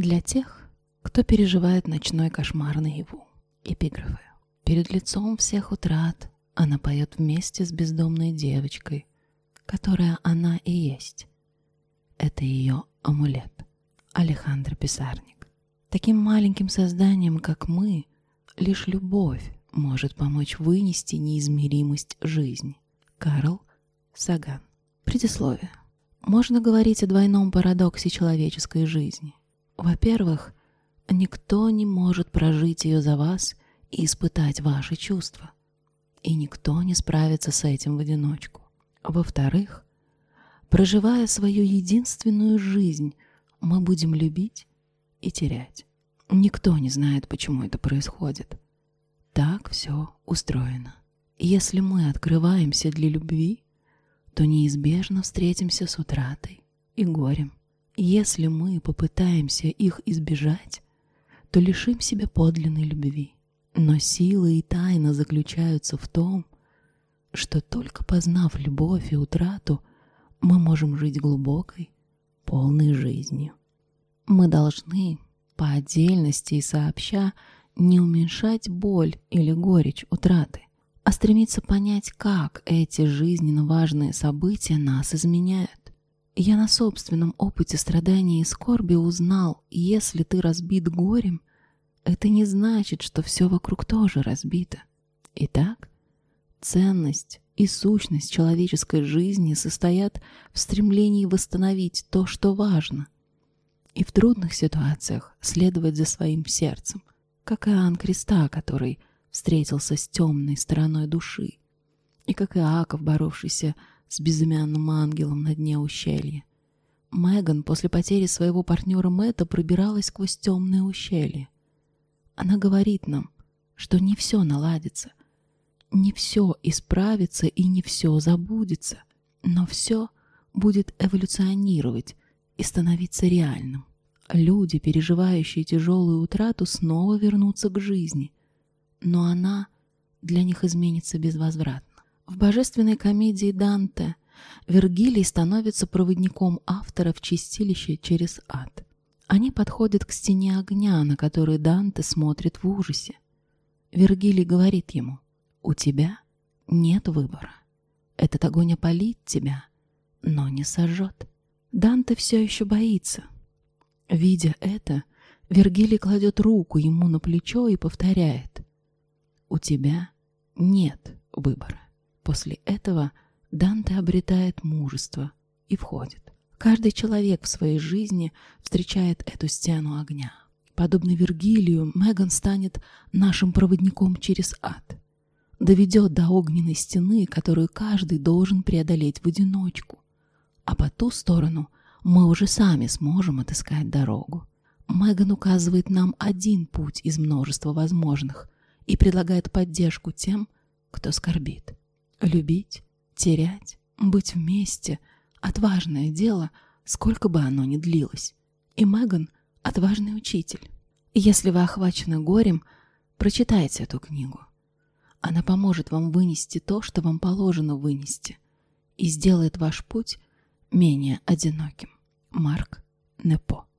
Для тех, кто переживает ночной кошмар наяву. Эпиграфы. Перед лицом всех утрат она поет вместе с бездомной девочкой, которая она и есть. Это ее амулет. Алехандро Писарник. Таким маленьким созданием, как мы, лишь любовь может помочь вынести неизмеримость жизни. Карл Саган. Предисловие. Можно говорить о двойном парадоксе человеческой жизни. Во-первых, никто не может прожить ее за вас и испытать ваши чувства. И никто не справится с этим в одиночку. Во-вторых, проживая свою единственную жизнь, мы будем любить и терять. Никто не знает, почему это происходит. Так все устроено. Если мы открываемся для любви, то неизбежно встретимся с утратой и горем. Если мы попытаемся их избежать, то лишим себя подлинной любви. Но сила и тайна заключаются в том, что только познав любовь и утрату, мы можем жить глубокой, полной жизнью. Мы должны по отдельности и сообща не уменьшать боль или горечь утраты, а стремиться понять, как эти жизненно важные события нас изменяют. Я на собственном опыте страдания и скорби узнал, если ты разбит горем, это не значит, что все вокруг тоже разбито. Итак, ценность и сущность человеческой жизни состоят в стремлении восстановить то, что важно, и в трудных ситуациях следовать за своим сердцем, как Иоанн Креста, который встретился с темной стороной души, и как Иаков, боровшийся с безымянным ангелом на дне ущелья. Меган после потери своего партнера Мэтта пробиралась сквозь темное ущелье. Она говорит нам, что не все наладится, не все исправится и не все забудется, но все будет эволюционировать и становиться реальным. Люди, переживающие тяжелую утрату, снова вернутся к жизни, но она для них изменится безвозвратно. В божественной комедии Данте Вергилий становится проводником автора в чистилище через ад. Они подходят к стене огня, на которой Данте смотрит в ужасе. Вергилий говорит ему, «У тебя нет выбора. Этот огонь опалит тебя, но не сожжет». Данте все еще боится. Видя это, Вергилий кладет руку ему на плечо и повторяет, «У тебя нет выбора». После этого Данте обретает мужество и входит. Каждый человек в своей жизни встречает эту стену огня. Подобно Вергилию, Меган станет нашим проводником через ад. Доведет до огненной стены, которую каждый должен преодолеть в одиночку. А по ту сторону мы уже сами сможем отыскать дорогу. Меган указывает нам один путь из множества возможных и предлагает поддержку тем, кто скорбит. Любить, терять, быть вместе — отважное дело, сколько бы оно ни длилось. И Меган — отважный учитель. Если вы охвачены горем, прочитайте эту книгу. Она поможет вам вынести то, что вам положено вынести, и сделает ваш путь менее одиноким. Марк Непо